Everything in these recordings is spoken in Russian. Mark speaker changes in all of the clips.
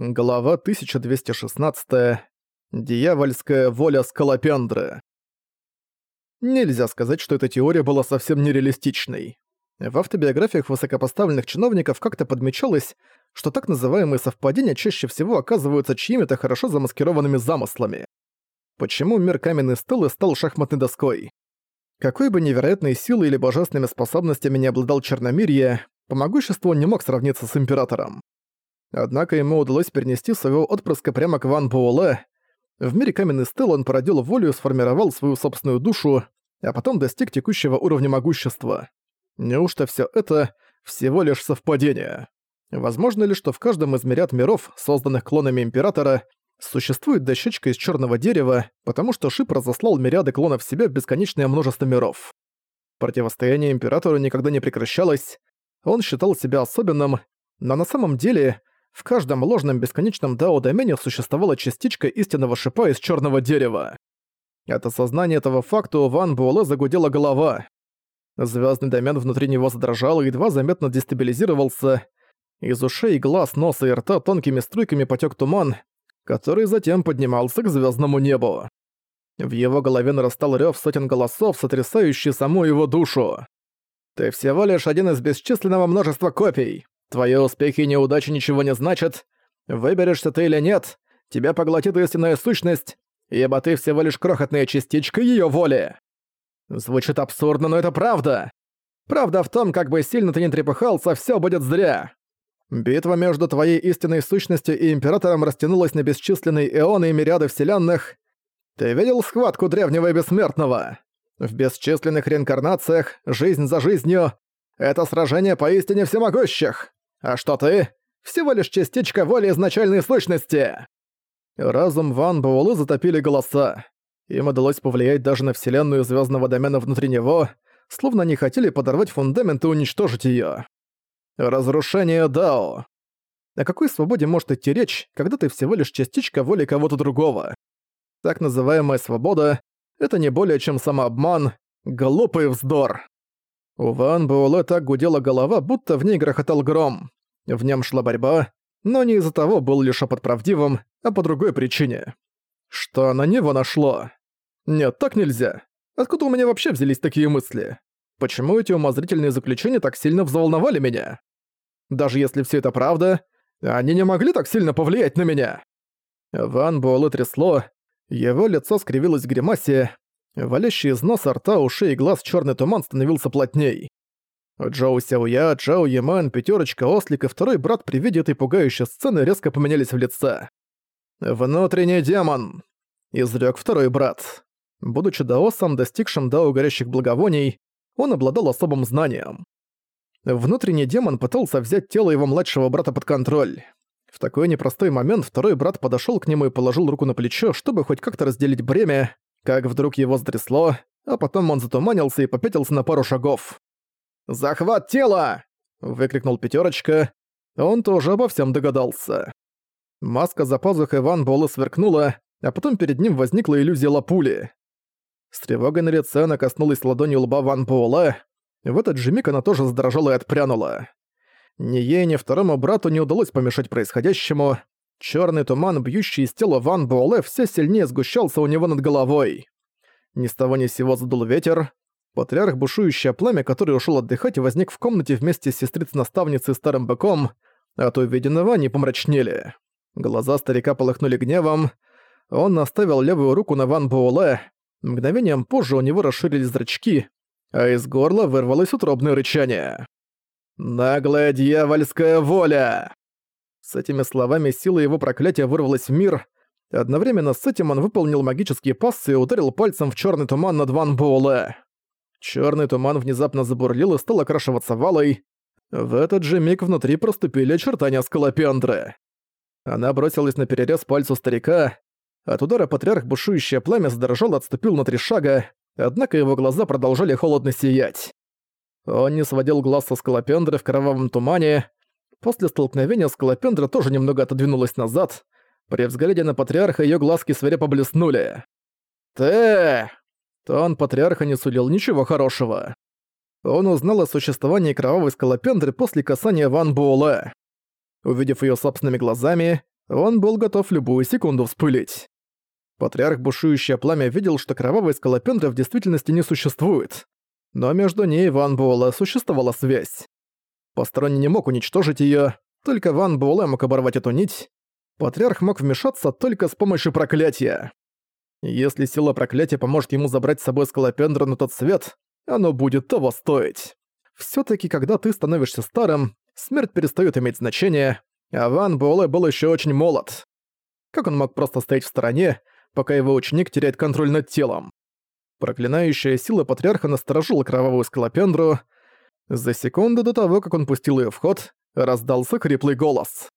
Speaker 1: Глава 1216. Дьявольская воля Скалопендры. Нельзя сказать, что эта теория была совсем нереалистичной. В автобиографиях высокопоставленных чиновников как-то подмечалось, что так называемые совпадения чаще всего оказываются чьими-то хорошо замаскированными замыслами. Почему мир каменной стелы стал шахматной доской? Какой бы невероятной силой или божественными способностями не обладал Черномирье, по могуществу он не мог сравниться с Императором. Однако ему удалось перенести своего отпрыска прямо к Ван Буэлэ. В мире каменный стел он породил волю и сформировал свою собственную душу, а потом достиг текущего уровня могущества. Неужто все это всего лишь совпадение? Возможно ли, что в каждом из мириад миров, созданных клонами Императора, существует дощечка из черного дерева, потому что Шип разослал мириады клонов себя в бесконечное множество миров? Противостояние Императору никогда не прекращалось, он считал себя особенным, но на самом деле в каждом ложном бесконечном дао-домене существовала частичка истинного шипа из черного дерева. От осознания этого факта у Ван Буэлэ загудела голова. Звездный домен внутри него задрожал и едва заметно дестабилизировался. Из ушей, глаз, носа и рта тонкими струйками потек туман, который затем поднимался к звездному небу. В его голове нарастал рев сотен голосов, сотрясающий саму его душу. «Ты всего лишь один из бесчисленного множества копий. Твои успехи и неудачи ничего не значат. Выберешься ты или нет, тебя поглотит истинная сущность, ибо ты всего лишь крохотная частичка ее воли. Звучит абсурдно, но это правда. Правда в том, как бы сильно ты ни трепыхался, все будет зря. Битва между твоей истинной сущностью и Императором растянулась на бесчисленные эоны и мириады вселенных. Ты видел схватку древнего и бессмертного? В бесчисленных реинкарнациях, жизнь за жизнью, это сражение поистине всемогущих. А что ты? Всего лишь частичка воли изначальной сущности!» Разум Ван Буэлэ затопили голоса. Им удалось повлиять даже на вселенную звездного домена внутри него, словно они хотели подорвать фундамент и уничтожить ее. Разрушение Дао. О какой свободе может идти речь, когда ты всего лишь частичка воли кого-то другого? Так называемая свобода — это не более чем самообман, глупый вздор. У Ван Буэлэ так гудела голова, будто в ней грохотал гром. В нем шла борьба, но не из-за того был ли шепот правдивым, а по другой причине. Что на него нашло? Нет, так нельзя. Откуда у меня вообще взялись такие мысли? Почему эти умозрительные заключения так сильно взволновали меня? Даже если все это правда, они не могли так сильно повлиять на меня. Ван Буэлэ трясло, его лицо скривилось в гримасе, Валящий из носа, рта, ушей и глаз черный туман становился плотней. Джоу Сяоя, Джао Яман, Пятерочка, Ослик и второй брат при виде этой пугающей сцены резко поменялись в лица. «Внутренний демон!» – изрек второй брат. Будучи даосом, достигшим дао горящих благовоний, он обладал особым знанием. Внутренний демон пытался взять тело его младшего брата под контроль. В такой непростой момент второй брат подошел к нему и положил руку на плечо, чтобы хоть как-то разделить бремя, как вдруг его стрясло, а потом он затуманился и попятился на пару шагов. «Захват тела!» — выкрикнул пятерочка. Он тоже обо всем догадался. Маска за пазухой Ван Буэлэ сверкнула, а потом перед ним возникла иллюзия лапули. С тревогой на лице она коснулась ладонью лба Ван Буэлэ. В этот же миг она тоже задрожала и отпрянула. Ни ей, ни второму брату не удалось помешать происходящему. Черный туман, бьющий из тела Ван Буэлэ, все сильнее сгущался у него над головой. Ни с того ни сего задул ветер. Патриарх, бушующее пламя, который ушел отдыхать, возник в комнате вместе с сестрицей-наставницей старым быком, от увиденного они помрачнели. Глаза старика полыхнули гневом. Он наставил левую руку на Ван Буэлэ. Мгновением позже у него расширились зрачки, а из горла вырвалось утробное рычание. «Наглая дьявольская воля!» С этими словами сила его проклятия вырвалась в мир. Одновременно с этим он выполнил магические пассы и ударил пальцем в черный туман над Ван Буэлэ. Черный туман внезапно забурлил и стал окрашиваться валой. В этот же миг внутри проступили очертания скалопендры. Она бросилась на перерез пальцу старика. От удара патриарх бушующее пламя задрожал отступил на три шага, однако его глаза продолжали холодно сиять. Он не сводил глаз со скалопендры в кровавом тумане, После столкновения Скалопендра тоже немного отодвинулась назад. При взгляде на патриарха ее глазки свирепо блеснули. «Ты!» Тон патриарха не сулил ничего хорошего. Он узнал о существовании кровавой скалопендры после касания Ван Буэлэ. Увидев ее собственными глазами, Он был готов любую секунду вспылить. Патриарх Бушующее Пламя видел, что кровавой скалопендры в действительности не существует. Но между ней и Ван Буэлэ существовала связь. Посторонний не мог уничтожить её, только Ван Буэлэ мог оборвать эту нить. Патриарх мог вмешаться только с помощью проклятия. Если сила проклятия поможет ему забрать с собой скалопендру на тот свет, оно будет того стоить. Всё-таки, когда ты становишься старым, смерть перестаёт иметь значение, а Ван Буэлэ был ещё очень молод. Как он мог просто стоять в стороне, пока его ученик теряет контроль над телом? Проклинающая сила Патриарха насторожила кровавую скалопендру, за секунду до того, как он пустил её в ход, раздался хриплый голос.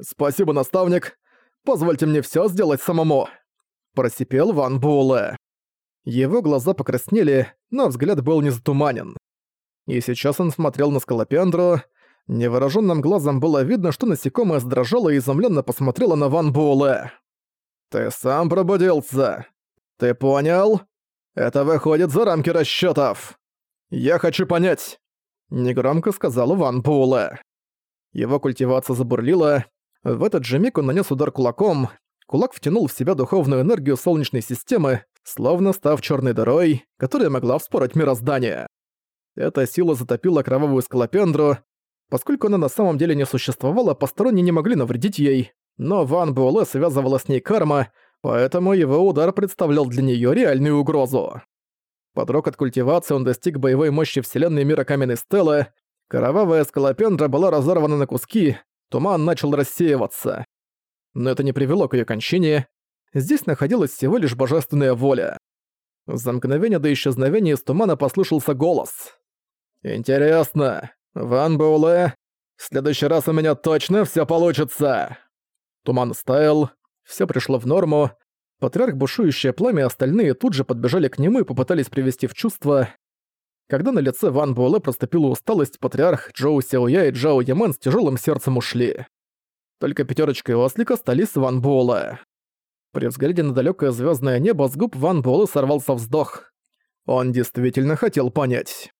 Speaker 1: «Спасибо, наставник. Позвольте мне всё сделать самому!» Просипел Ван Буэлэ. Его глаза покраснели, но взгляд был не затуманен. И сейчас он смотрел на скалопендру. Невооружённым глазом было видно, что насекомое сдрожало и изумленно посмотрело на Ван Буэлэ. «Ты сам пробудился. Ты понял? Это выходит за рамки расчётов. Я хочу понять, Негромко сказал Ван Буэлэ. Его культивация забурлила. В этот же миг он нанес удар кулаком. Кулак втянул в себя духовную энергию Солнечной системы, словно став черной дырой, которая могла вспороть мироздание. Эта сила затопила кровавую скалопендру. Поскольку она на самом деле не существовала, посторонние не могли навредить ей, но Ван Буэлэ связывала с ней карма, поэтому его удар представлял для нее реальную угрозу. Под рокот культивации он достиг боевой мощи вселенной мира каменной стелы, кровавая скалопендра была разорвана на куски, туман начал рассеиваться. Но это не привело к ее кончине, здесь находилась всего лишь божественная воля. За мгновение до исчезновения из тумана послышался голос. «Интересно, Ван Боуле, в следующий раз у меня точно все получится!» Туман стаял, все пришло в норму, Патриарх Бушующее Пламя и остальные тут же подбежали к нему и попытались привести в чувство. Когда на лице Ван Буэлэ проступила усталость, Патриарх, Джоу Сяоя и Джао Ямен с тяжелым сердцем ушли. Только пятерочка и Ослик остались Ван Буэлэ. При взгляде на далекое звездное небо с губ Ван Буэлэ сорвался вздох. Он действительно хотел понять.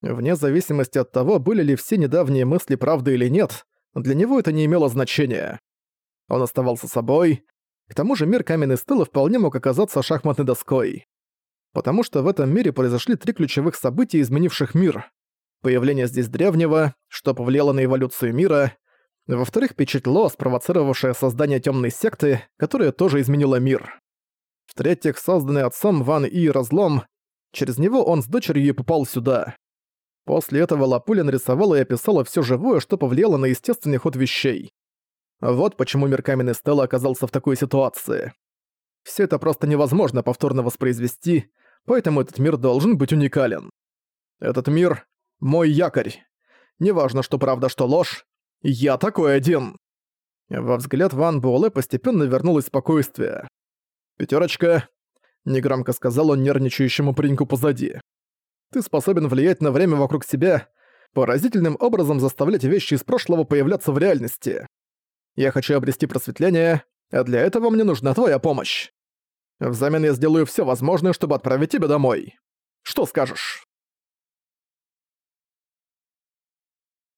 Speaker 1: Вне зависимости от того, были ли все недавние мысли правды или нет, для него это не имело значения. Он оставался собой, к тому же мир каменной стелы вполне мог оказаться шахматной доской. Потому что в этом мире произошли три ключевых события, изменивших мир. Появление здесь древнего, что повлияло на эволюцию мира. Во-вторых, печать Ло, спровоцировавшая создание темной секты, которая тоже изменила мир. В-третьих, созданный отцом Ван И разлом, через него он с дочерью попал сюда. После этого Лапуля нарисовала и описала все живое, что повлияло на естественный ход вещей. Вот почему мир каменной стелы оказался в такой ситуации. Все это просто невозможно повторно воспроизвести, поэтому этот мир должен быть уникален. Этот мир — мой якорь. Неважно, что правда, что ложь. Я такой один. Во взгляд Ван Буэлэ постепенно вернулось спокойствие. «Пятерочка», — негромко сказал он нервничающему пареньку позади. «Ты способен влиять на время вокруг себя, поразительным образом заставлять вещи из прошлого появляться в реальности. Я хочу обрести просветление, а для этого мне нужна твоя помощь. Взамен я сделаю все возможное, чтобы отправить тебя домой. Что скажешь?»